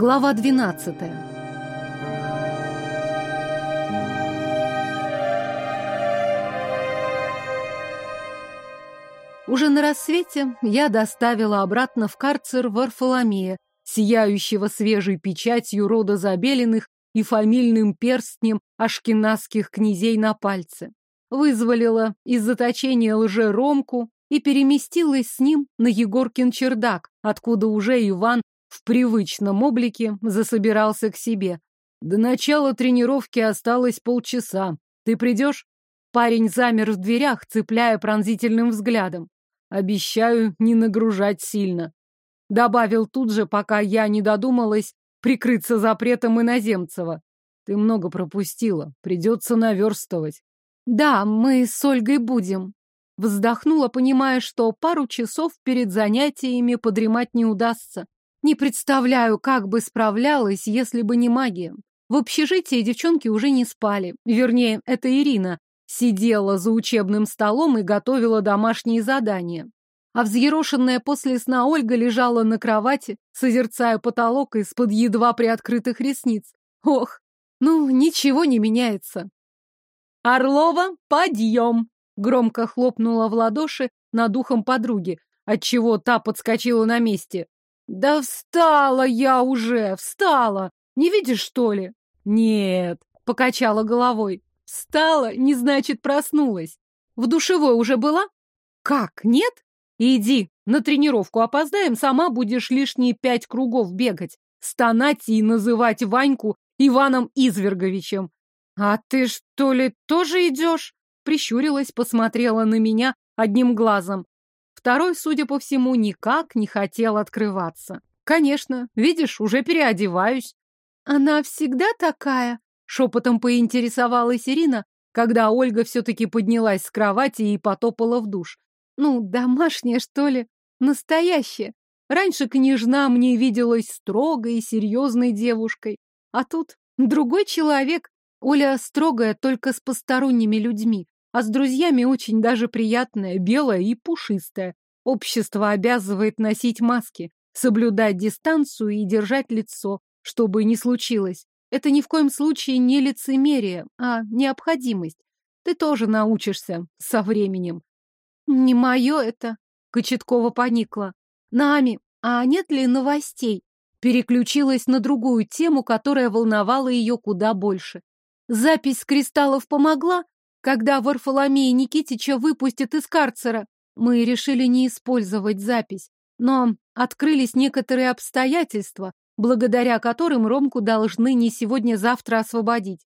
Глава 12. Уже на рассвете я доставила обратно в карцер Варфоломея, сияющего свежей печатью рода Забелиных и фамильным перстнем ашкеназских князей на пальце. Вызволила из заточения лже-ромку и переместилась с ним на Егоркин чердак, откуда уже Иван в привычном облике засобирался к себе. До начала тренировки осталось полчаса. Ты придешь? Парень замер в дверях, цепляя пронзительным взглядом. Обещаю не нагружать сильно. Добавил тут же, пока я не додумалась прикрыться запретом иноземцева. Ты много пропустила, придется наверстывать. Да, мы с Ольгой будем. Вздохнула, понимая, что пару часов перед занятиями подремать не удастся. Не представляю, как бы справлялась, если бы не магия. В общежитии девчонки уже не спали. Вернее, это Ирина сидела за учебным столом и готовила домашние задания. А взъерошенная после сна Ольга лежала на кровати, созерцая потолок из-под едва приоткрытых ресниц. Ох, ну, ничего не меняется. «Орлова, подъем!» Громко хлопнула в ладоши над ухом подруги, отчего та подскочила на месте. «Да встала я уже, встала! Не видишь, что ли?» «Нет», — покачала головой. «Встала, не значит проснулась. В душевой уже была?» «Как, нет?» «Иди, на тренировку опоздаем, сама будешь лишние пять кругов бегать, стонать и называть Ваньку Иваном Изверговичем». «А ты, что ли, тоже идешь?» Прищурилась, посмотрела на меня одним глазом. Второй, судя по всему, никак не хотел открываться. Конечно, видишь, уже переодеваюсь. Она всегда такая? Шепотом поинтересовалась Ирина, когда Ольга все-таки поднялась с кровати и потопала в душ. Ну, домашняя, что ли? Настоящая. Раньше княжна мне виделась строгой и серьезной девушкой, а тут другой человек. Оля строгая только с посторонними людьми, а с друзьями очень даже приятная, белая и пушистая. Общество обязывает носить маски, соблюдать дистанцию и держать лицо, чтобы не случилось. Это ни в коем случае не лицемерие, а необходимость. Ты тоже научишься со временем. Не мое это, Кочеткова поникла. Нами, а нет ли новостей? Переключилась на другую тему, которая волновала ее куда больше. Запись кристаллов помогла, когда Варфоломея Никитича выпустят из карцера. Мы решили не использовать запись, но открылись некоторые обстоятельства, благодаря которым Ромку должны не сегодня-завтра освободить.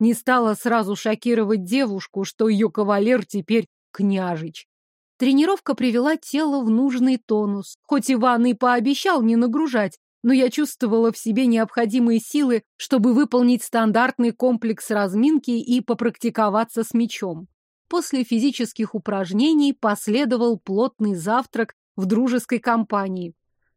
Не стала сразу шокировать девушку, что ее кавалер теперь княжич. Тренировка привела тело в нужный тонус. Хоть Иван и пообещал не нагружать, но я чувствовала в себе необходимые силы, чтобы выполнить стандартный комплекс разминки и попрактиковаться с мечом. После физических упражнений последовал плотный завтрак в дружеской компании.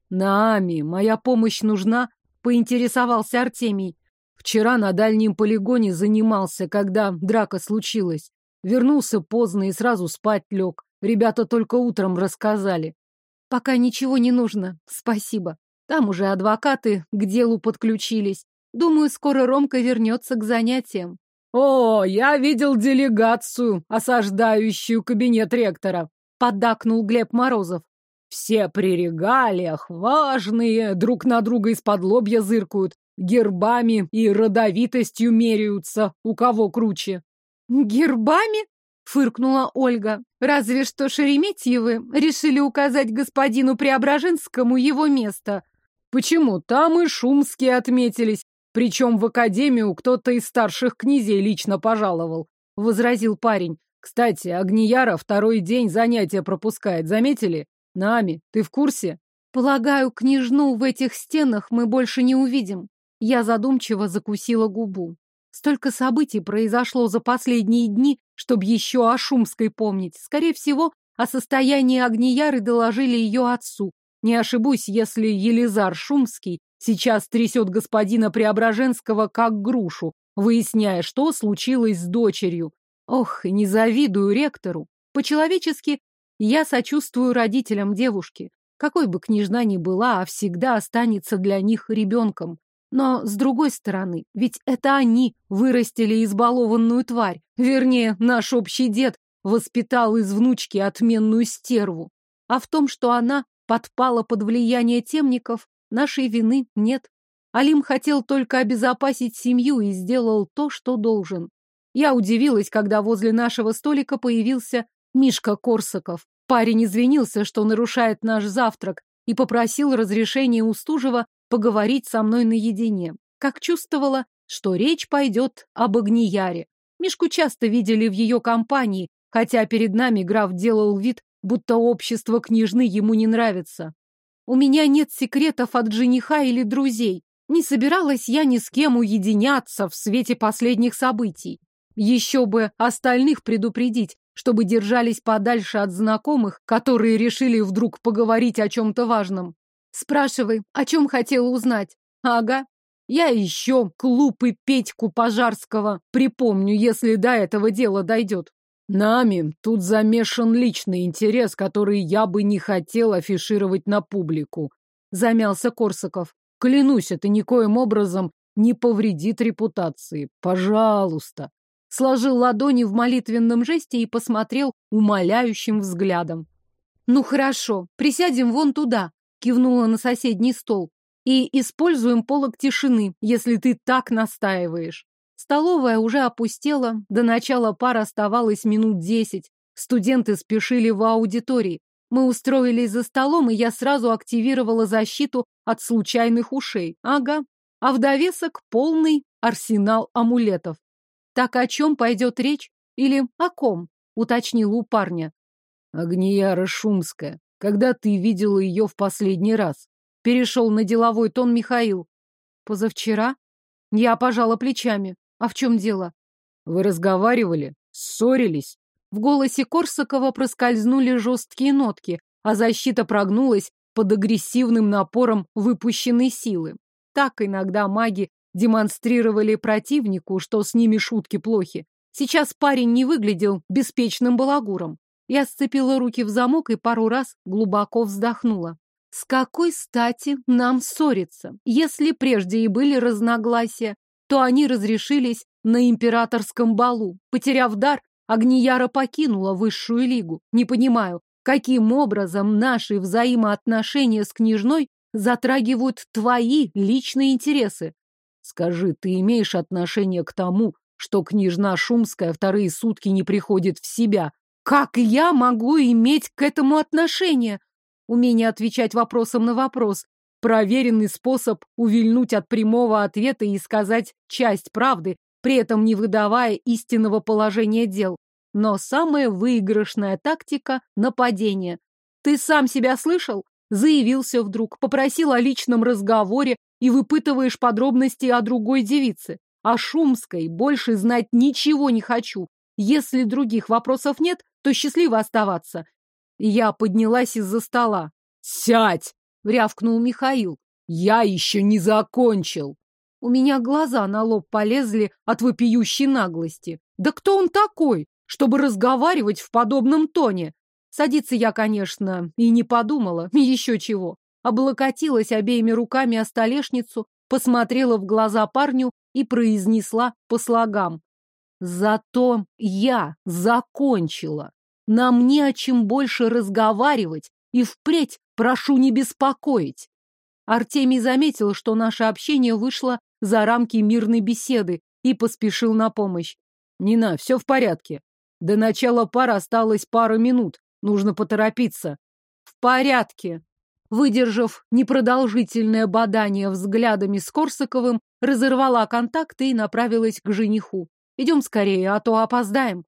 «Нами, моя помощь нужна?» — поинтересовался Артемий. «Вчера на дальнем полигоне занимался, когда драка случилась. Вернулся поздно и сразу спать лег. Ребята только утром рассказали. Пока ничего не нужно, спасибо. Там уже адвокаты к делу подключились. Думаю, скоро Ромка вернется к занятиям. «О, я видел делегацию, осаждающую кабинет ректора», — поддакнул Глеб Морозов. «Все при регалиях, важные, друг на друга из-под лобья зыркают, гербами и родовитостью меряются, у кого круче». «Гербами?» — фыркнула Ольга. «Разве что Шереметьевы решили указать господину Преображенскому его место». Почему? Там и шумские отметились. Причем в академию кто-то из старших князей лично пожаловал, — возразил парень. Кстати, Агнияра второй день занятия пропускает, заметили? Нами, ты в курсе? Полагаю, княжну в этих стенах мы больше не увидим. Я задумчиво закусила губу. Столько событий произошло за последние дни, чтобы еще о Шумской помнить. Скорее всего, о состоянии Агнияры доложили ее отцу, не ошибусь, если Елизар Шумский сейчас трясет господина Преображенского как грушу, выясняя, что случилось с дочерью. Ох, не завидую ректору. По-человечески я сочувствую родителям девушки. Какой бы княжна ни была, а всегда останется для них ребенком. Но, с другой стороны, ведь это они вырастили избалованную тварь. Вернее, наш общий дед воспитал из внучки отменную стерву. А в том, что она подпала под влияние темников, нашей вины нет. Алим хотел только обезопасить семью и сделал то, что должен. Я удивилась, когда возле нашего столика появился Мишка Корсаков. Парень извинился, что нарушает наш завтрак, и попросил разрешения у Стужева поговорить со мной наедине. Как чувствовала, что речь пойдет об Агнияре. Мишку часто видели в ее компании, хотя перед нами граф делал вид, будто общество княжны ему не нравится. У меня нет секретов от жениха или друзей. Не собиралась я ни с кем уединяться в свете последних событий. Еще бы остальных предупредить, чтобы держались подальше от знакомых, которые решили вдруг поговорить о чем-то важном. Спрашивай, о чем хотела узнать? Ага. Я еще клуб и Петьку Пожарского припомню, если до этого дела дойдет. Нами тут замешан личный интерес, который я бы не хотел афишировать на публику. Замялся Корсаков. Клянусь, это никоим образом не повредит репутации. Пожалуйста сложил ладони в молитвенном жесте и посмотрел умоляющим взглядом. «Ну хорошо, присядем вон туда», — кивнула на соседний стол, «и используем полок тишины, если ты так настаиваешь». Столовая уже опустела, до начала пар оставалось минут десять. Студенты спешили в аудитории. Мы устроились за столом, и я сразу активировала защиту от случайных ушей. Ага. А в довесок полный арсенал амулетов. Так о чем пойдет речь? Или о ком? Уточнил у парня. Агнияра Шумская. Когда ты видела ее в последний раз? Перешел на деловой тон Михаил. Позавчера? Я пожала плечами. А в чем дело? Вы разговаривали? Ссорились? В голосе Корсакова проскользнули жесткие нотки, а защита прогнулась под агрессивным напором выпущенной силы. Так иногда маги демонстрировали противнику, что с ними шутки плохи. Сейчас парень не выглядел беспечным балагуром. Я сцепила руки в замок и пару раз глубоко вздохнула. С какой стати нам ссориться? Если прежде и были разногласия, то они разрешились на императорском балу. Потеряв дар, Агнияра покинула высшую лигу. Не понимаю, каким образом наши взаимоотношения с княжной затрагивают твои личные интересы. Скажи, ты имеешь отношение к тому, что княжна Шумская вторые сутки не приходит в себя? Как я могу иметь к этому отношение? Умение отвечать вопросом на вопрос. Проверенный способ увильнуть от прямого ответа и сказать часть правды, при этом не выдавая истинного положения дел. Но самая выигрышная тактика — нападение. Ты сам себя слышал? Заявился вдруг, попросил о личном разговоре, и выпытываешь подробности о другой девице. О Шумской больше знать ничего не хочу. Если других вопросов нет, то счастливо оставаться. Я поднялась из-за стола. «Сядь!» — рявкнул Михаил. «Я еще не закончил!» У меня глаза на лоб полезли от вопиющей наглости. Да кто он такой, чтобы разговаривать в подобном тоне? Садиться я, конечно, и не подумала, еще чего облокотилась обеими руками о столешницу, посмотрела в глаза парню и произнесла по слогам. Зато я закончила. Нам не о чем больше разговаривать и впредь прошу не беспокоить. Артемий заметил, что наше общение вышло за рамки мирной беседы и поспешил на помощь. Нина, все в порядке. До начала пар осталось пара минут. Нужно поторопиться. В порядке, Выдержав непродолжительное бадание взглядами с Корсаковым, разорвала контакты и направилась к жениху. Идем скорее, а то опоздаем.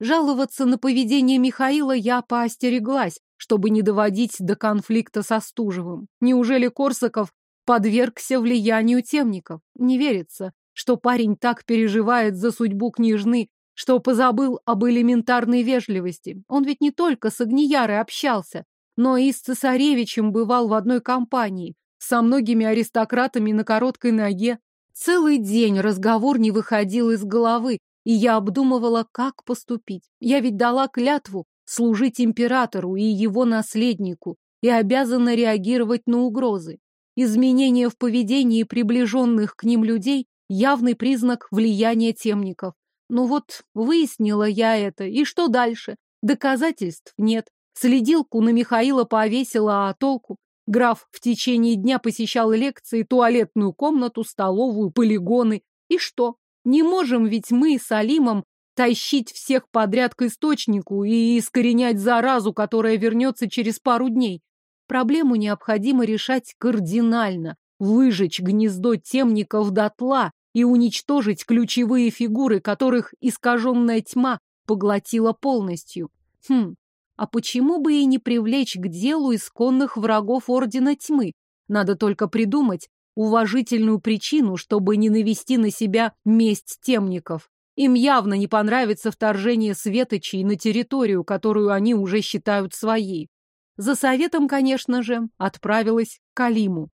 Жаловаться на поведение Михаила я поостереглась, чтобы не доводить до конфликта со Стужевым. Неужели Корсаков подвергся влиянию темников? Не верится, что парень так переживает за судьбу княжны, что позабыл об элементарной вежливости. Он ведь не только с Огниярой общался, но и с цесаревичем бывал в одной компании, со многими аристократами на короткой ноге. Целый день разговор не выходил из головы, и я обдумывала, как поступить. Я ведь дала клятву служить императору и его наследнику. и обязана реагировать на угрозы. Изменения в поведении приближенных к ним людей – явный признак влияния темников. Ну вот, выяснила я это, и что дальше? Доказательств нет. Следилку на Михаила повесила, а толку? Граф в течение дня посещал лекции, туалетную комнату, столовую, полигоны. И что? Не можем ведь мы с Алимом тащить всех подряд к источнику и искоренять заразу, которая вернется через пару дней. Проблему необходимо решать кардинально, выжечь гнездо темников дотла и уничтожить ключевые фигуры, которых искаженная тьма поглотила полностью. Хм, а почему бы и не привлечь к делу исконных врагов Ордена Тьмы? Надо только придумать уважительную причину, чтобы не навести на себя месть темников. Им явно не понравится вторжение светочей на территорию, которую они уже считают своей. За советом, конечно же, отправилась к Алиму.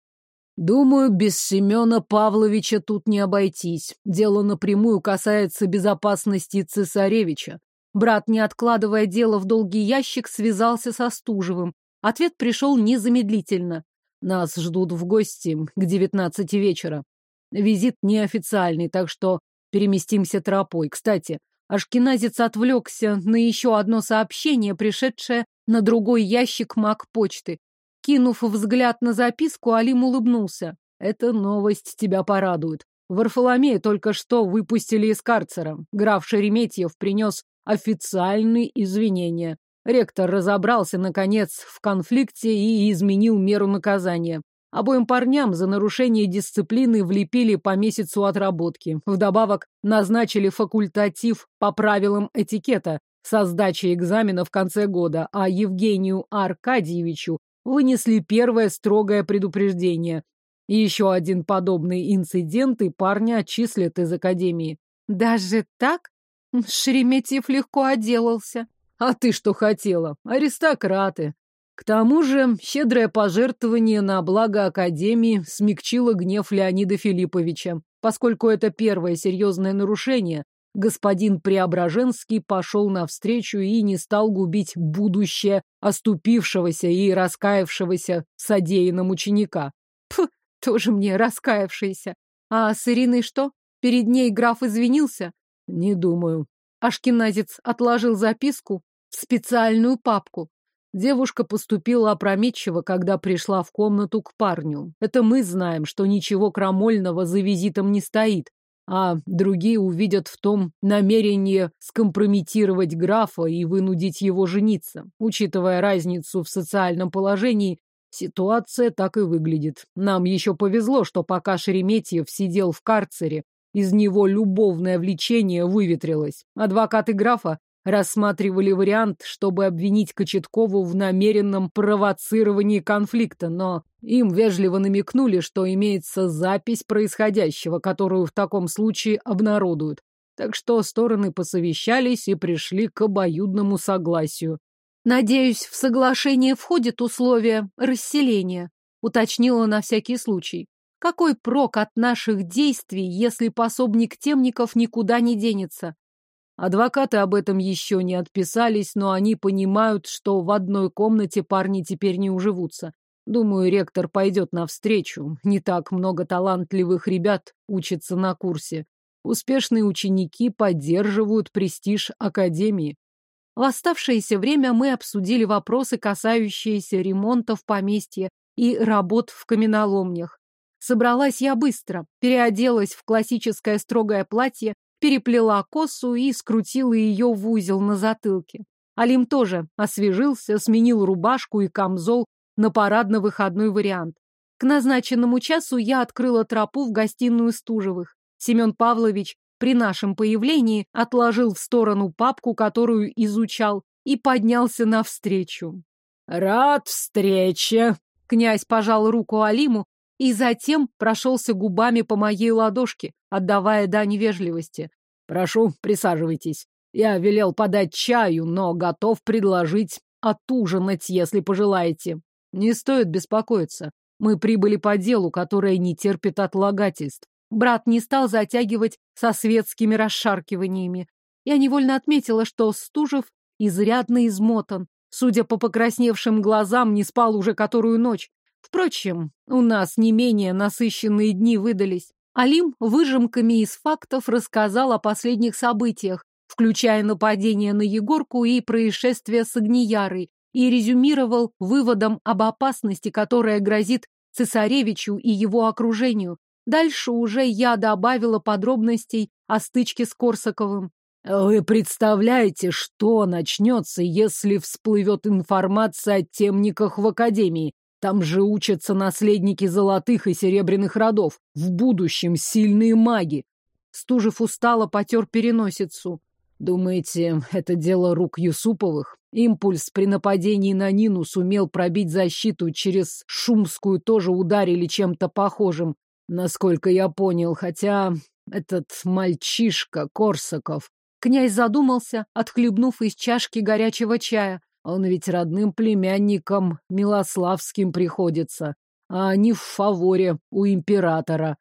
Думаю, без Семена Павловича тут не обойтись. Дело напрямую касается безопасности цесаревича. Брат, не откладывая дело в долгий ящик, связался со Стужевым. Ответ пришел незамедлительно. Нас ждут в гости к девятнадцати вечера. Визит неофициальный, так что переместимся тропой. Кстати, Ашкеназец отвлекся на еще одно сообщение, пришедшее на другой ящик маг почты. Кинув взгляд на записку, Алим улыбнулся. «Эта новость тебя порадует. Варфоломея только что выпустили из карцера. Граф Шереметьев принес официальные извинения. Ректор разобрался, наконец, в конфликте и изменил меру наказания. Обоим парням за нарушение дисциплины влепили по месяцу отработки. Вдобавок назначили факультатив по правилам этикета со сдачей экзамена в конце года, а Евгению Аркадьевичу вынесли первое строгое предупреждение. И еще один подобный инцидент, и парня отчислят из академии. Даже так? Шереметьев легко отделался. А ты что хотела? Аристократы. К тому же щедрое пожертвование на благо Академии смягчило гнев Леонида Филипповича. Поскольку это первое серьезное нарушение, господин Преображенский пошел навстречу и не стал губить будущее оступившегося и раскаявшегося содеянным ученика. Пф, тоже мне раскаявшийся. А с Ириной что? Перед ней граф извинился? Не думаю. Ашкеназец отложил записку в специальную папку. Девушка поступила опрометчиво, когда пришла в комнату к парню. Это мы знаем, что ничего крамольного за визитом не стоит, а другие увидят в том намерение скомпрометировать графа и вынудить его жениться. Учитывая разницу в социальном положении, ситуация так и выглядит. Нам еще повезло, что пока Шереметьев сидел в карцере, из него любовное влечение выветрилось. Адвокаты графа рассматривали вариант, чтобы обвинить Кочеткову в намеренном провоцировании конфликта, но им вежливо намекнули, что имеется запись происходящего, которую в таком случае обнародуют. Так что стороны посовещались и пришли к обоюдному согласию. «Надеюсь, в соглашение входит условие расселения», уточнила на всякий случай. Какой прок от наших действий, если пособник темников никуда не денется? Адвокаты об этом еще не отписались, но они понимают, что в одной комнате парни теперь не уживутся. Думаю, ректор пойдет навстречу. Не так много талантливых ребят учатся на курсе. Успешные ученики поддерживают престиж Академии. В оставшееся время мы обсудили вопросы, касающиеся ремонта в поместье и работ в каменоломнях. Собралась я быстро, переоделась в классическое строгое платье, переплела косу и скрутила ее в узел на затылке. Алим тоже освежился, сменил рубашку и камзол на парадно-выходной вариант. К назначенному часу я открыла тропу в гостиную Стужевых. Семен Павлович при нашем появлении отложил в сторону папку, которую изучал, и поднялся навстречу. «Рад встрече!» Князь пожал руку Алиму и затем прошелся губами по моей ладошке, отдавая дань вежливости. «Прошу, присаживайтесь. Я велел подать чаю, но готов предложить отужинать, если пожелаете. Не стоит беспокоиться. Мы прибыли по делу, которое не терпит отлагательств. Брат не стал затягивать со светскими расшаркиваниями. Я невольно отметила, что Стужев изрядно измотан. Судя по покрасневшим глазам, не спал уже которую ночь. Впрочем, у нас не менее насыщенные дни выдались. Алим выжимками из фактов рассказал о последних событиях, включая нападение на Егорку и происшествие с Огниярой, и резюмировал выводом об опасности, которая грозит цесаревичу и его окружению. Дальше уже я добавила подробностей о стычке с Корсаковым. Вы представляете, что начнется, если всплывет информация о темниках в Академии? Там же учатся наследники золотых и серебряных родов. В будущем сильные маги. Стужев устало потер переносицу. Думаете, это дело рук Юсуповых? Импульс при нападении на Нину сумел пробить защиту, через Шумскую тоже ударили чем-то похожим. Насколько я понял, хотя этот мальчишка Корсаков... Князь задумался, отхлебнув из чашки горячего чая. Он ведь родным племянником Милославским приходится, а они в фаворе у императора.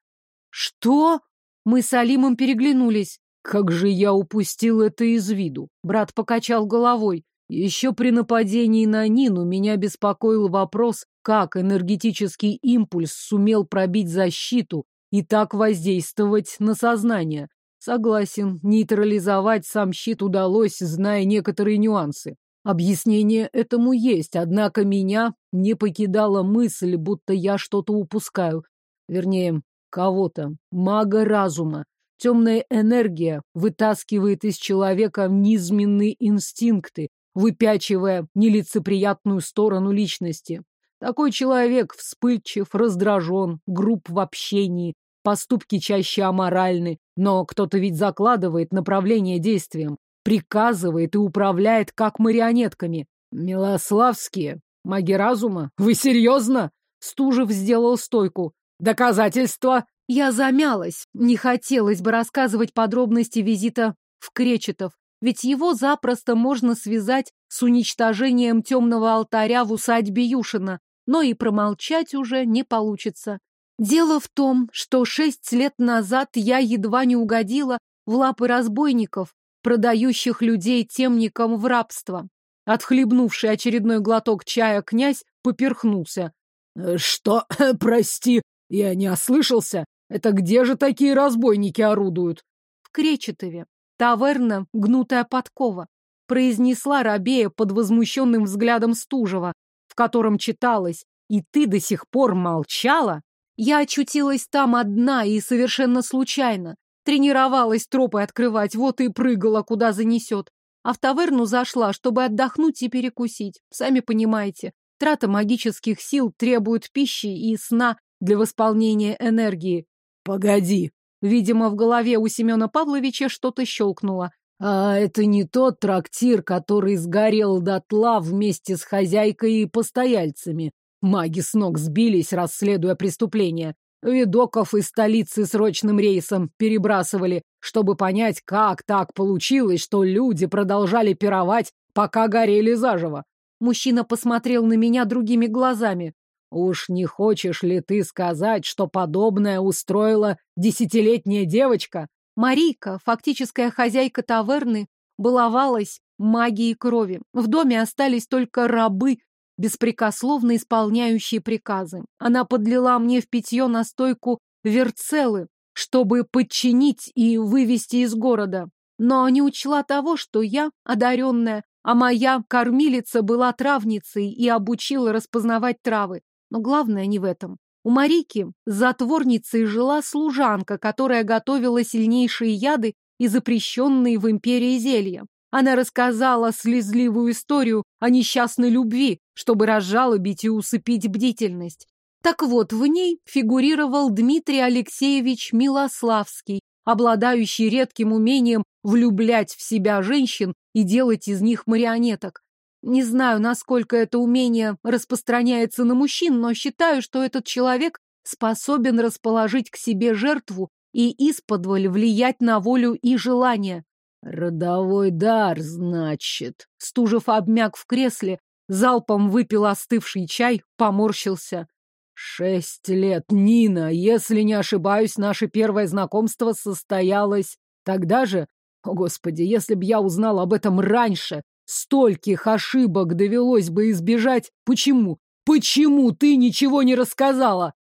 Что? Мы с Алимом переглянулись. Как же я упустил это из виду? Брат покачал головой. Еще при нападении на Нину меня беспокоил вопрос, как энергетический импульс сумел пробить защиту и так воздействовать на сознание. Согласен, нейтрализовать сам щит удалось, зная некоторые нюансы. Объяснение этому есть, однако меня не покидала мысль, будто я что-то упускаю. Вернее, кого-то, мага разума. Темная энергия вытаскивает из человека низменные инстинкты, выпячивая нелицеприятную сторону личности. Такой человек вспыльчив, раздражен, груб в общении, поступки чаще аморальны, но кто-то ведь закладывает направление действиям, приказывает и управляет как марионетками. Милославские, маги разума? Вы серьезно? Стужев сделал стойку. Доказательства? Я замялась. Не хотелось бы рассказывать подробности визита в Кречетов, ведь его запросто можно связать с уничтожением темного алтаря в усадьбе Юшина, но и промолчать уже не получится. Дело в том, что шесть лет назад я едва не угодила в лапы разбойников, продающих людей темникам в рабство. Отхлебнувший очередной глоток чая князь поперхнулся. «Э, «Что? Прости, я не ослышался. Это где же такие разбойники орудуют?» «В Кречетове. Таверна «Гнутая подкова», произнесла Рабея под возмущенным взглядом Стужева, в котором читалось «И ты до сих пор молчала?» Я очутилась там одна и совершенно случайно. Тренировалась тропы открывать, вот и прыгала, куда занесет. А в таверну зашла, чтобы отдохнуть и перекусить. Сами понимаете, трата магических сил требует пищи и сна для восполнения энергии. Погоди, Видимо, в голове у Семена Павловича что-то щелкнуло. А это не тот трактир, который сгорел дотла вместе с хозяйкой и постояльцами. Маги с ног сбились, расследуя преступление. Видоков из столицы срочным рейсом перебрасывали, чтобы понять, как так получилось, что люди продолжали пировать, пока горели заживо. Мужчина посмотрел на меня другими глазами. Уж не хочешь ли ты сказать, что подобное устроила десятилетняя девочка? Марийка, фактическая хозяйка таверны, баловалась магией крови. В доме остались только рабы, беспрекословно исполняющие приказы. Она подлила мне в питье настойку верцелы, чтобы подчинить и вывести из города. Но не учла того, что я одаренная, а моя кормилица была травницей и обучила распознавать травы. Но главное не в этом. У Марики затворницей жила служанка, которая готовила сильнейшие яды и запрещенные в империи зелья. Она рассказала слезливую историю о несчастной любви, чтобы разжалобить и усыпить бдительность. Так вот, в ней фигурировал Дмитрий Алексеевич Милославский, обладающий редким умением влюблять в себя женщин и делать из них марионеток. Не знаю, насколько это умение распространяется на мужчин, но считаю, что этот человек способен расположить к себе жертву и исподволь влиять на волю и желание. «Родовой дар, значит». Стужев обмяк в кресле, залпом выпил остывший чай, поморщился. «Шесть лет, Нина! Если не ошибаюсь, наше первое знакомство состоялось тогда же? О, Господи, если б я узнал об этом раньше! Стольких ошибок довелось бы избежать. Почему? Почему ты ничего не рассказала?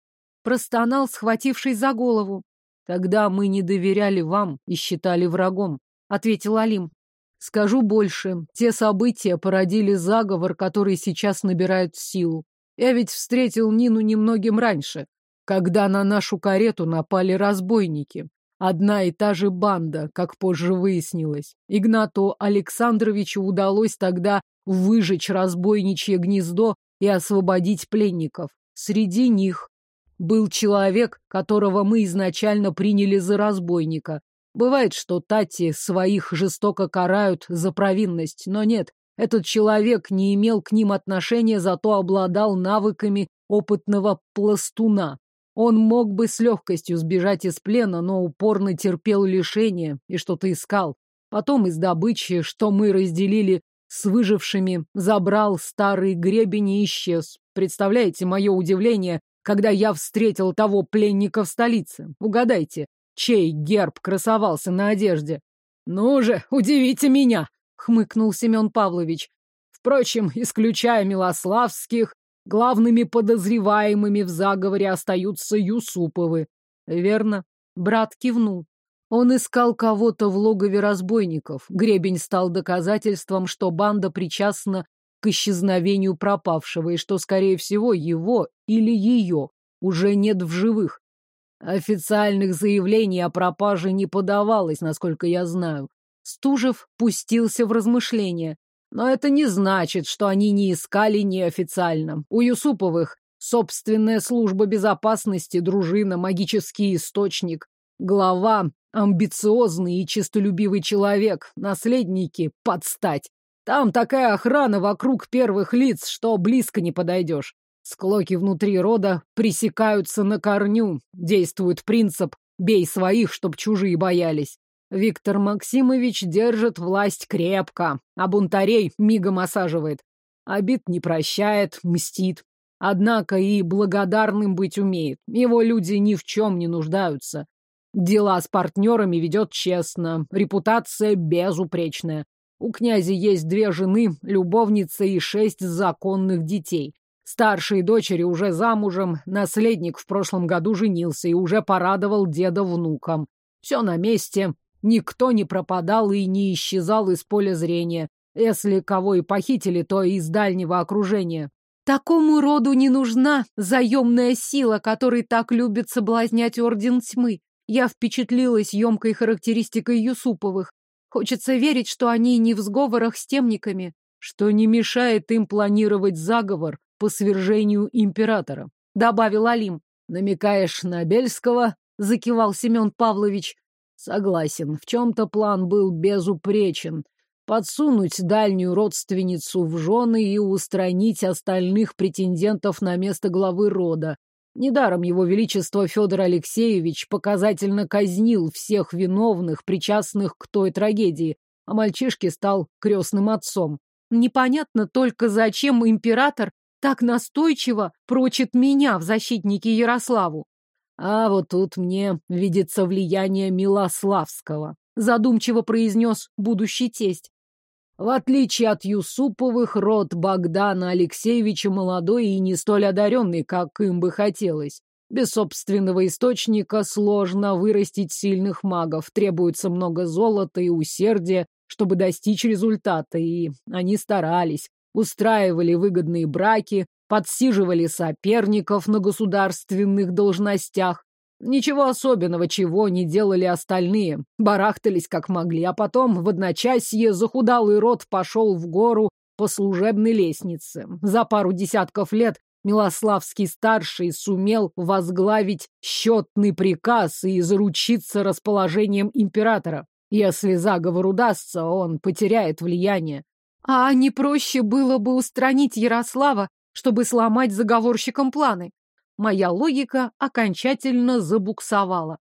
Простонал, схватившись за голову. Тогда мы не доверяли вам и считали врагом, ответил Алим. Скажу больше, те события породили заговор, который сейчас набирает силу. Я ведь встретил Нину немногим раньше, когда на нашу карету напали разбойники. Одна и та же банда, как позже выяснилось. Игнату Александровичу удалось тогда выжечь разбойничье гнездо и освободить пленников. Среди них был человек, которого мы изначально приняли за разбойника. Бывает, что тати своих жестоко карают за провинность, но нет, этот человек не имел к ним отношения, зато обладал навыками опытного пластуна. Он мог бы с легкостью сбежать из плена, но упорно терпел лишения и что-то искал. Потом из добычи, что мы разделили с выжившими, забрал старый гребень и исчез. Представляете мое удивление, когда я встретил того пленника в столице? Угадайте, чей герб красовался на одежде? Ну же, удивите меня, хмыкнул Семен Павлович. Впрочем, исключая Милославских, Главными подозреваемыми в заговоре остаются Юсуповы. Верно. Брат кивнул. Он искал кого-то в логове разбойников. Гребень стал доказательством, что банда причастна к исчезновению пропавшего, и что, скорее всего, его или ее уже нет в живых. Официальных заявлений о пропаже не подавалось, насколько я знаю. Стужев пустился в размышления. Но это не значит, что они не искали неофициально. У Юсуповых собственная служба безопасности, дружина, магический источник. Глава амбициозный и честолюбивый человек, наследники подстать. Там такая охрана вокруг первых лиц, что близко не подойдешь. Склоки внутри рода пресекаются на корню. Действует принцип «бей своих, чтоб чужие боялись». Виктор Максимович держит власть крепко, а бунтарей мигом осаживает. Обид не прощает, мстит. Однако и благодарным быть умеет. Его люди ни в чем не нуждаются. Дела с партнерами ведет честно, репутация безупречная. У князя есть две жены, любовница и шесть законных детей. Старшие дочери уже замужем, наследник в прошлом году женился и уже порадовал деда внукам. Все на месте, Никто не пропадал и не исчезал из поля зрения. Если кого и похитили, то из дальнего окружения. Такому роду не нужна заемная сила, которой так любит соблазнять Орден Тьмы. Я впечатлилась емкой характеристикой Юсуповых. Хочется верить, что они не в сговорах с темниками, что не мешает им планировать заговор по свержению императора, добавил Алим. Намекаешь на Бельского? Закивал Семен Павлович. Согласен, в чем-то план был безупречен. Подсунуть дальнюю родственницу в жены и устранить остальных претендентов на место главы рода. Недаром его величество Федор Алексеевич показательно казнил всех виновных, причастных к той трагедии, а мальчишке стал крестным отцом. Непонятно только, зачем император так настойчиво прочит меня в защитнике Ярославу. А вот тут мне видится влияние Милославского, задумчиво произнес будущий тесть. В отличие от Юсуповых, род Богдана Алексеевича молодой и не столь одаренный, как им бы хотелось. Без собственного источника сложно вырастить сильных магов, требуется много золота и усердия, чтобы достичь результата, и они старались, устраивали выгодные браки, подсиживали соперников на государственных должностях. Ничего особенного, чего не делали остальные. Барахтались как могли, а потом в одночасье захудалый род пошел в гору по служебной лестнице. За пару десятков лет Милославский-старший сумел возглавить счетный приказ и заручиться расположением императора. Если заговор удастся, он потеряет влияние. А не проще было бы устранить Ярослава чтобы сломать заговорщикам планы. Моя логика окончательно забуксовала.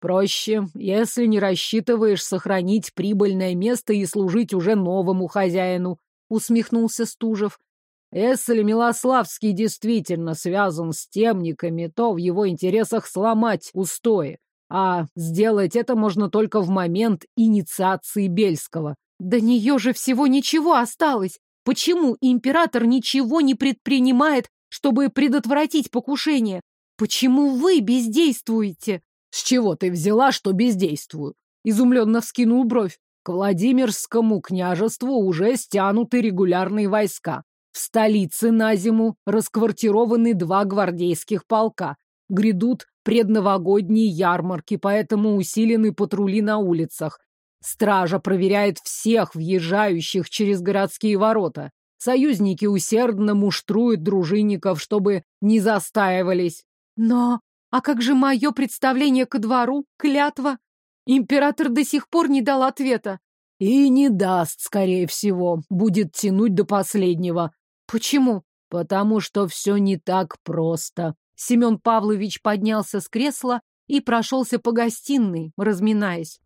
Проще, если не рассчитываешь сохранить прибыльное место и служить уже новому хозяину, усмехнулся Стужев. Если Милославский действительно связан с темниками, то в его интересах сломать устои. А сделать это можно только в момент инициации Бельского. До нее же всего ничего осталось. Почему император ничего не предпринимает, чтобы предотвратить покушение? Почему вы бездействуете? С чего ты взяла, что бездействую? Изумленно вскинул бровь. К Владимирскому княжеству уже стянуты регулярные войска. В столице на зиму расквартированы два гвардейских полка. Грядут предновогодние ярмарки, поэтому усилены патрули на улицах. Стража проверяет всех въезжающих через городские ворота. Союзники усердно муштруют дружинников, чтобы не застаивались. Но а как же мое представление ко двору, клятва? Император до сих пор не дал ответа. И не даст, скорее всего. Будет тянуть до последнего. Почему? Потому что все не так просто. Семен Павлович поднялся с кресла и прошелся по гостиной, разминаясь.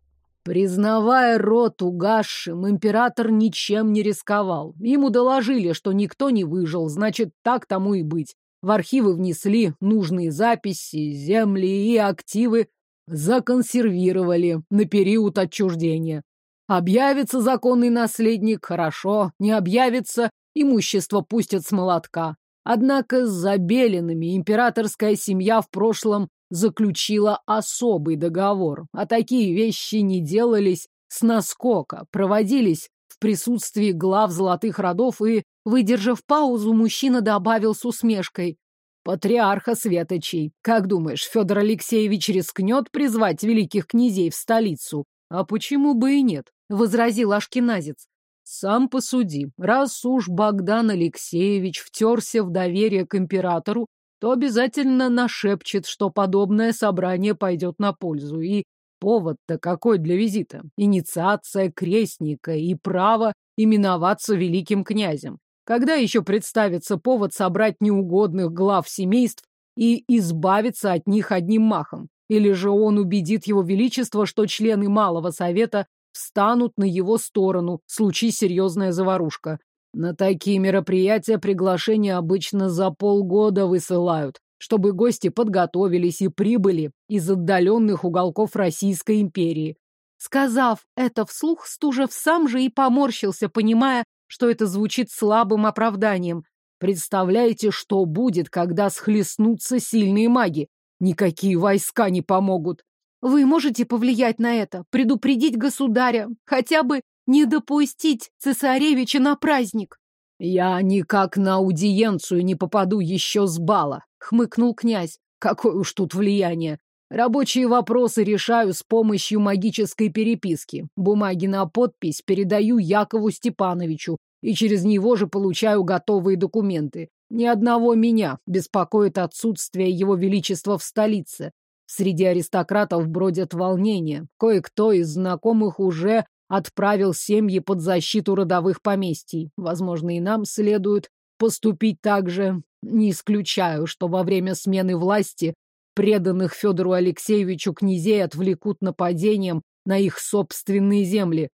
Признавая рот угасшим, император ничем не рисковал. Ему доложили, что никто не выжил, значит, так тому и быть. В архивы внесли нужные записи, земли и активы законсервировали на период отчуждения. Объявится законный наследник, хорошо, не объявится, имущество пустят с молотка. Однако с Забелинами императорская семья в прошлом заключила особый договор, а такие вещи не делались с наскока, проводились в присутствии глав золотых родов и, выдержав паузу, мужчина добавил с усмешкой. «Патриарха Светочей. Как думаешь, Федор Алексеевич рискнет призвать великих князей в столицу? А почему бы и нет?» — возразил Ашкеназец. «Сам посуди. Раз уж Богдан Алексеевич втерся в доверие к императору, то обязательно нашепчет, что подобное собрание пойдет на пользу. И повод-то какой для визита? Инициация крестника и право именоваться великим князем. Когда еще представится повод собрать неугодных глав семейств и избавиться от них одним махом? Или же он убедит его величество, что члены Малого Совета встанут на его сторону, случись серьезная заварушка. На такие мероприятия приглашения обычно за полгода высылают, чтобы гости подготовились и прибыли из отдаленных уголков Российской империи. Сказав это вслух, Стужев сам же и поморщился, понимая, что это звучит слабым оправданием. Представляете, что будет, когда схлестнутся сильные маги? Никакие войска не помогут. Вы можете повлиять на это, предупредить государя, хотя бы не допустить цесаревича на праздник. Я никак на аудиенцию не попаду еще с бала, хмыкнул князь. Какое уж тут влияние. Рабочие вопросы решаю с помощью магической переписки. Бумаги на подпись передаю Якову Степановичу, и через него же получаю готовые документы. Ни одного меня беспокоит отсутствие его величества в столице. Среди аристократов бродят волнения. Кое-кто из знакомых уже отправил семьи под защиту родовых поместий. Возможно, и нам следует поступить так же. Не исключаю, что во время смены власти преданных Федору Алексеевичу князей отвлекут нападением на их собственные земли.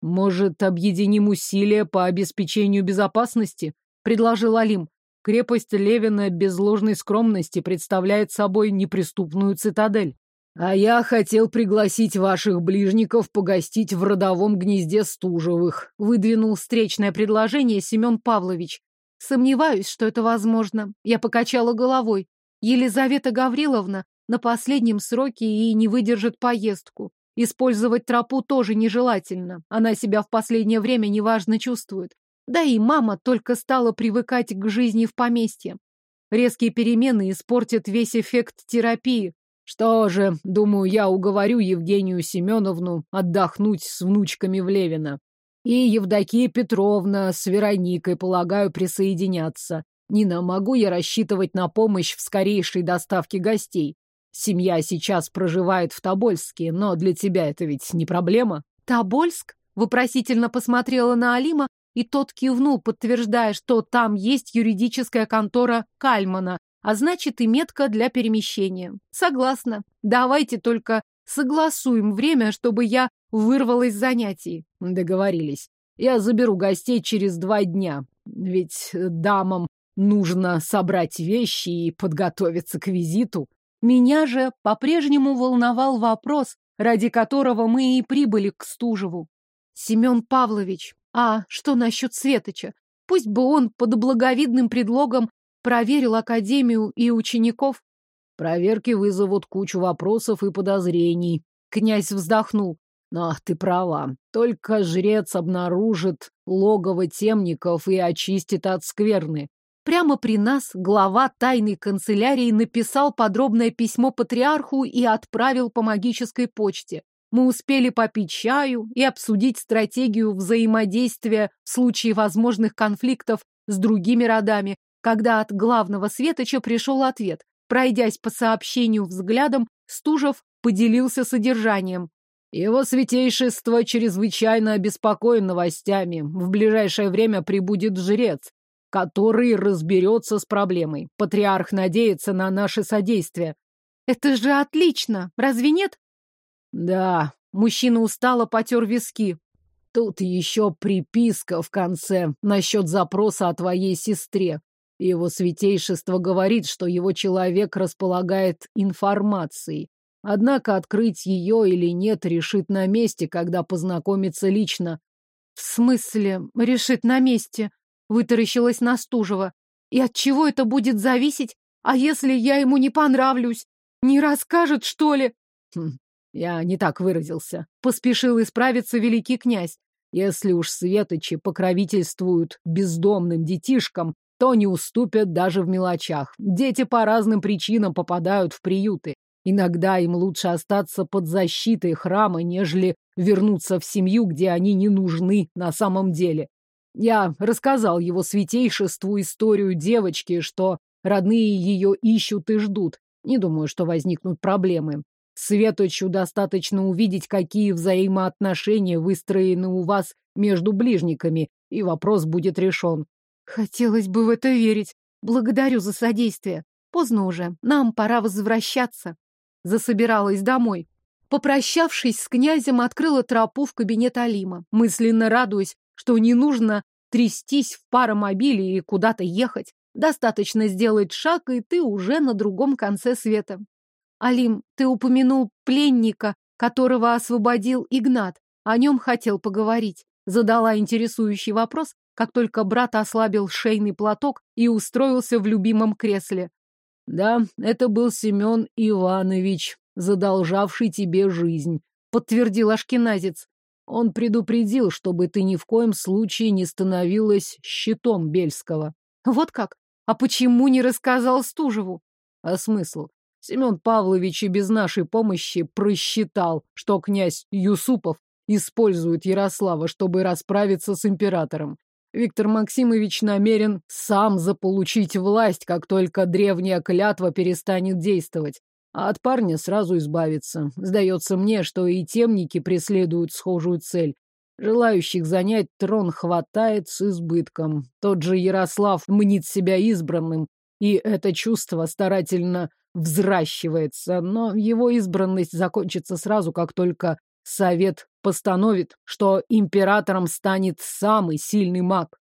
Может, объединим усилия по обеспечению безопасности? Предложил Алим. Крепость Левина без ложной скромности представляет собой неприступную цитадель. А я хотел пригласить ваших ближников погостить в родовом гнезде Стужевых. Выдвинул встречное предложение Семен Павлович. Сомневаюсь, что это возможно. Я покачала головой. Елизавета Гавриловна на последнем сроке и не выдержит поездку. Использовать тропу тоже нежелательно. Она себя в последнее время неважно чувствует. Да и мама только стала привыкать к жизни в поместье. Резкие перемены испортят весь эффект терапии, что же, думаю, я уговорю Евгению Семеновну отдохнуть с внучками в Левино. И Евдокия Петровна с Вероникой, полагаю, присоединятся. Нина, могу я рассчитывать на помощь в скорейшей доставке гостей? Семья сейчас проживает в Тобольске, но для тебя это ведь не проблема. Тобольск? Вопросительно посмотрела на Алима, и тот кивнул, подтверждая, что там есть юридическая контора Кальмана, а значит и метка для перемещения. Согласна. Давайте только согласуем время, чтобы я вырвалась с занятий. Договорились. Я заберу гостей через два дня. Ведь дамам нужно собрать вещи и подготовиться к визиту. Меня же по-прежнему волновал вопрос, ради которого мы и прибыли к Стужеву. Семен Павлович, а что насчет Светоча? Пусть бы он под благовидным предлогом проверил академию и учеников. Проверки вызовут кучу вопросов и подозрений. Князь вздохнул. Но ты права. Только жрец обнаружит логово темников и очистит от скверны. Прямо при нас глава тайной канцелярии написал подробное письмо патриарху и отправил по магической почте. Мы успели попить чаю и обсудить стратегию взаимодействия в случае возможных конфликтов с другими родами, когда от главного светоча пришел ответ. Пройдясь по сообщению взглядом, Стужев поделился содержанием. Его святейшество чрезвычайно обеспокоен новостями. В ближайшее время прибудет жрец, который разберется с проблемой. Патриарх надеется на наше содействие. Это же отлично, разве нет? Да, мужчина устало потер виски. Тут еще приписка в конце насчет запроса о твоей сестре. Его святейшество говорит, что его человек располагает информацией. Однако открыть ее или нет решит на месте, когда познакомится лично. В смысле, решит на месте? Вытаращилась Настужева. И от чего это будет зависеть? А если я ему не понравлюсь? Не расскажет, что ли? Хм, я не так выразился. Поспешил исправиться великий князь. Если уж светочи покровительствуют бездомным детишкам, то не уступят даже в мелочах. Дети по разным причинам попадают в приюты. Иногда им лучше остаться под защитой храма, нежели вернуться в семью, где они не нужны на самом деле. Я рассказал его святейшеству историю девочки, что родные ее ищут и ждут. Не думаю, что возникнут проблемы. Светочу достаточно увидеть, какие взаимоотношения выстроены у вас между ближниками, и вопрос будет решен. Хотелось бы в это верить. Благодарю за содействие. Поздно уже, нам пора возвращаться. Засобиралась домой. Попрощавшись с князем, открыла тропу в кабинет Алима, мысленно радуясь, что не нужно трястись в паромобиле и куда-то ехать. Достаточно сделать шаг, и ты уже на другом конце света. Алим, ты упомянул пленника, которого освободил Игнат. О нем хотел поговорить. Задала интересующий вопрос, как только брат ослабил шейный платок и устроился в любимом кресле. Да, это был Семен Иванович, задолжавший тебе жизнь, подтвердил ашкеназец. Он предупредил, чтобы ты ни в коем случае не становилась щитом Бельского. Вот как? А почему не рассказал Стужеву? А смысл? Семен Павлович и без нашей помощи просчитал, что князь Юсупов использует Ярослава, чтобы расправиться с императором. Виктор Максимович намерен сам заполучить власть, как только древняя клятва перестанет действовать а от парня сразу избавиться. Сдается мне, что и темники преследуют схожую цель. Желающих занять трон хватает с избытком. Тот же Ярослав мнит себя избранным, и это чувство старательно взращивается, но его избранность закончится сразу, как только совет постановит, что императором станет самый сильный маг.